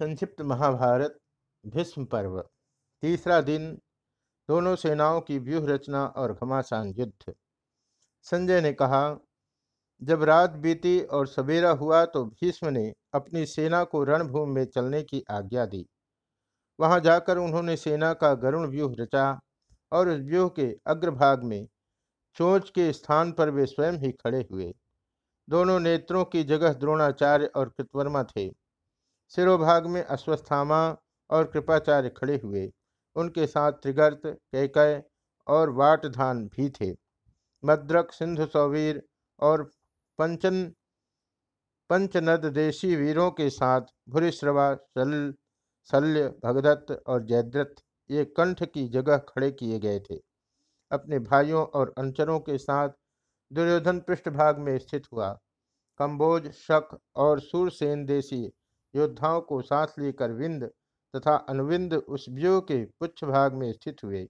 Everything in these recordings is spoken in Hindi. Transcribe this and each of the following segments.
संक्षिप्त महाभारत, भीष्म पर्व, तीसरा दिन, दोनों सेनाओं की व्यूह रचना और घमासान युद्ध। संजय ने कहा, जब रात बीती और सवेरा हुआ तो भीष्म ने अपनी सेना को रणभूमि में चलने की आज्ञा दी। वहाँ जाकर उन्होंने सेना का गरुण व्यूह रचा और उस व्यूह के अग्रभाग में चोंच के स्थान पर वे स्वयं ही खड़े हुए। दोनों नेत्रों की जगह द्रोणाचार्य और कृतवर्मा थे। सिरोभाग में अश्वस्थामा और कृपाचार्य खड़े हुए। उनके साथ त्रिगर्त, कैकय और वाटधान भी थे। मद्रक, सिंधु सौवीर और पंचन, पंचनद देशी वीरों के साथ भूरिश्रवा सल शल्य, भगदत्त और जयद्रथ, ये कंठ की जगह खड़े किए गए थे। अपने भाइयों और अंचरों के साथ दुर्योधन पृष्ठभाग में स्थित हुआ। कंबोज, शक और सूरसेन देशी योद्धाओं को साथ लेकर विंद तथा अनुविंद उस व्यूह के पुच्छ भाग में स्थित हुए।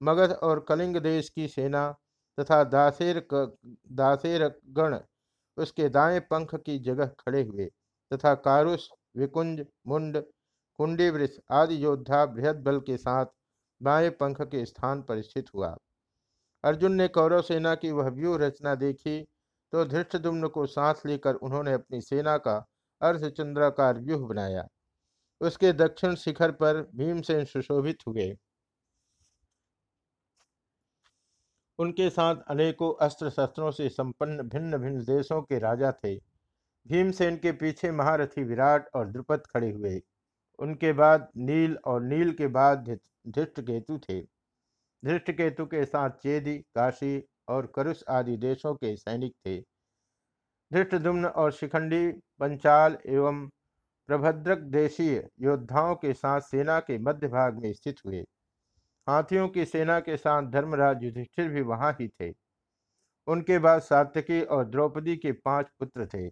मगध और कलिंग देश की सेना तथा दासेर दासेर गण उसके दाएँ पंख की जगह खड़े हुए तथा कारुस, विकुंज, मुंड कुंडी वृष आदि योद्धा बृहद बल के साथ बाएँ पंख के स्थान पर स्थित हुआ। अर्जुन ने कौरव सेना की वह व्यूह रचना देखी तो धृष्टदुम्न को सांस लेकर उन्होंने अपनी सेना का अर्धचंद्राकार व्यूह बनाया। उसके दक्षिण शिखर पर भीमसेन सुशोभित हुए। उनके साथ अनेकों अस्त्र शस्त्रों से संपन्न भिन्न भिन्न देशों के राजा थे। भीमसेन के पीछे महारथी विराट और द्रुपद खड़े हुए। उनके बाद नील और नील के बाद धृष्टकेतु थे। धृष्टकेतु के साथ चेदी, काशी और करुष आदि देशों के सैनिक थे। धृष्टदुम्न और शिखंडी, पंचाल एवं प्रभद्रक देशीय योद्धाओं के साथ सेना के मध्य भाग में स्थित हुए। हाथियों की सेना के साथ धर्मराज युधिष्ठिर भी वहाँ ही थे। उनके बाद सात्यकी और द्रौपदी के पाँच पुत्र थे।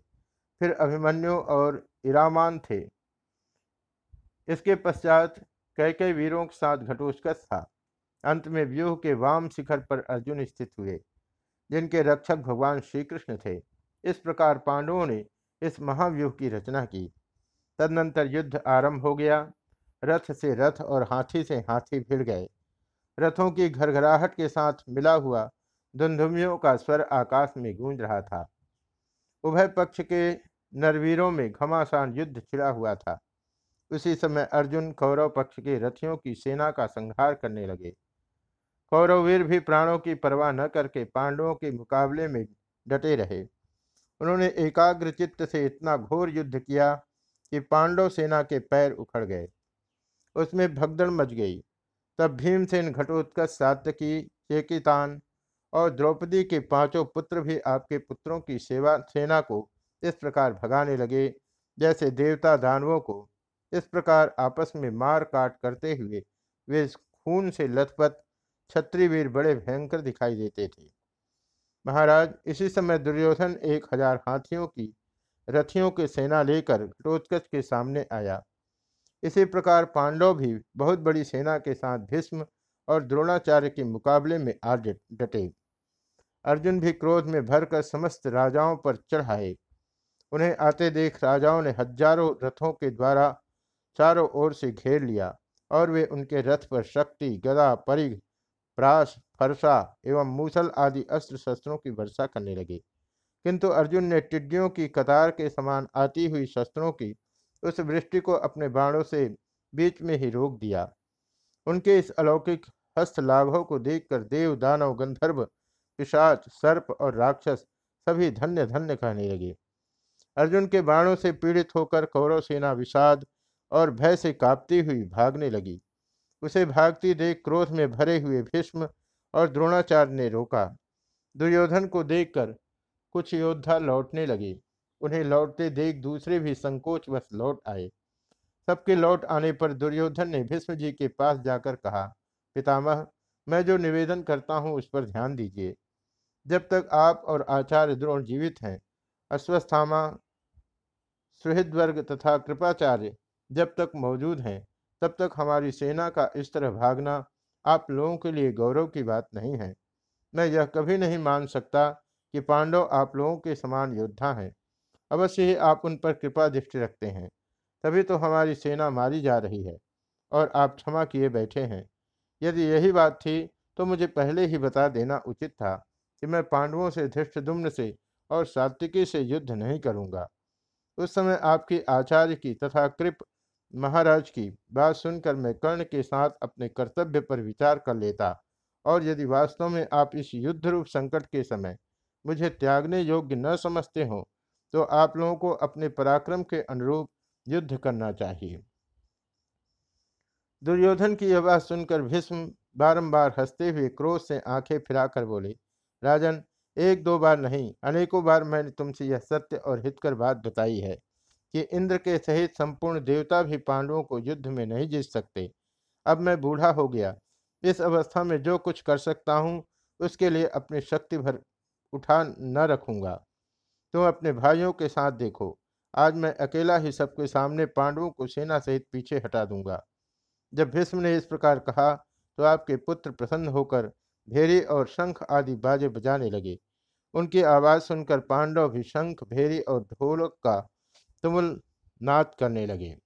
फिर अभिमन्यु और इरामान थे। इसके पश्चात कई कई वीरों के साथ घटोत्कच था। अंत में व्यूह के वाम शिखर पर अर्जुन स्थित हुए, जिनके रक्षक भगवान श्री कृष्ण थे। इस प्रकार पांडवों ने इस महाव्यूह की रचना की। तदनंतर युद्ध आरंभ हो गया। रथ से रथ और हाथी से हाथी भिड़ गए। रथों की घरघराहट के साथ मिला हुआ धुंधुमियों का स्वर आकाश में गूंज रहा था। उभय पक्ष के नरवीरों में घमासान युद्ध छिड़ा हुआ था। उसी समय अर्जुन कौरव पक्ष के रथियों की सेना का संहार करने लगे। कौरववीर भी प्राणों की परवाह न करके पांडवों के मुकाबले में डटे रहे। उन्होंने एकाग्र चित्त से इतना घोर युद्ध किया कि पांडव सेना के पैर उखड़ गए। उसमें भगदड़ मच गई। तब भीमसेन घटोत्कच सातकी, चेकितान और द्रौपदी के पाँचों पुत्र भी आपके पुत्रों की सेवा, सेना को इस प्रकार भगाने लगे जैसे देवता दानवों को इस प्रकार आपस में मार काट करते हुए वे खून से लथपथ, छत्रीवीर बड़े भयंकर दिखाई देते थे। महाराज, इसी समय दुर्योधन एक हज़ार हाथियों की रथियों की सेना लेकर घटोत्कच के सामने आया। इसी प्रकार पांडव भी बहुत बड़ी सेना के साथ भीष्म और द्रोणाचार्य के मुकाबले में आ डटे। अर्जुन भी क्रोध में भरकर समस्त राजाओं पर चढ़ाए। उन्हें आते देख राजाओं ने हज़ारों रथों के द्वारा चारों ओर से घेर लिया और वे उनके रथ पर शक्ति, गदा, परिघ, प्रास फरसा एवं मूसल आदि अस्त्र शस्त्रों की वर्षा करने लगे। किंतु अर्जुन ने टिड्डियों की कतार के समान आती हुई शस्त्रों की उस वृष्टि को अपने बाणों से बीच में ही रोक दिया। उनके इस अलौकिक हस्त लाघव को देखकर देव, दानव, गंधर्व, पिशाच, सर्प और राक्षस सभी धन्य धन्य कहने लगे। अर्जुन के बाणों से पीड़ित होकर कौरव सेना विषाद और भय से कांपती हुई भागने लगी। उसे भागती देख क्रोध में भरे हुए भीष्म और द्रोणाचार्य ने रोका। दुर्योधन को देखकर कुछ योद्धा लौटने लगे। उन्हें लौटते देख दूसरे भी संकोच बस लौट आए। सबके लौट आने पर दुर्योधन ने भीष्म जी के पास जाकर कहा, पितामह, मैं जो निवेदन करता हूँ उस पर ध्यान दीजिए। जब तक आप और आचार्य द्रोण जीवित हैं, अश्वस्थामा, सुहृदवर्ग तथा कृपाचार्य जब तक मौजूद हैं, तब तक हमारी सेना का इस तरह भागना आप लोगों के लिए गौरव की बात नहीं है। मैं यह कभी नहीं मान सकता कि पांडव आप लोगों के समान योद्धा हैं। अवश्य ही आप उन पर कृपा दृष्टि रखते हैं। तभी तो हमारी सेना मारी जा रही है और आप क्षमा किए बैठे हैं। यदि यही बात थी तो मुझे पहले ही बता देना उचित था कि मैं पांडवों से धृष्टदुम्न से और सात्विकी से युद्ध नहीं करूँगा। उस समय आपकी आचार्य की तथा कृप महाराज की बात सुनकर मैं कर्ण के साथ अपने कर्तव्य पर विचार कर लेता और यदि वास्तव में आप इस युद्ध रूप संकट के समय मुझे त्यागने योग्य न समझते हो तो आप लोगों को अपने पराक्रम के अनुरूप युद्ध करना चाहिए। दुर्योधन की यह बात सुनकर भीष्म बारंबार हँसते हुए क्रोध से आँखें फिराकर बोले, राजन, एक दो बार नहीं, अनेकों बार मैंने तुमसे यह सत्य और हितकर बात बताई है। कि इंद्र के सहित संपूर्ण देवता भी पांडवों को युद्ध में नहीं जीत सकते। अब मैं बूढ़ा हो गया। इस अवस्था में जो कुछ कर सकता हूँ, उसके लिए अपनी शक्ति भर उठा न रखूँगा। तुम अपने भाइयों के साथ देखो। आज मैं अकेला ही सबके सामने पांडवों को सेना सहित पीछे हटा दूँगा। जब भीष्म ने इस प्रकार कहा तो आपके पुत्र प्रसन्न होकर भेरी और शंख आदि बाजे बजाने लगे। उनकी आवाज़ सुनकर पांडव भी शंख, भेरी और ढोलक का तुमुल नाच करने लगे।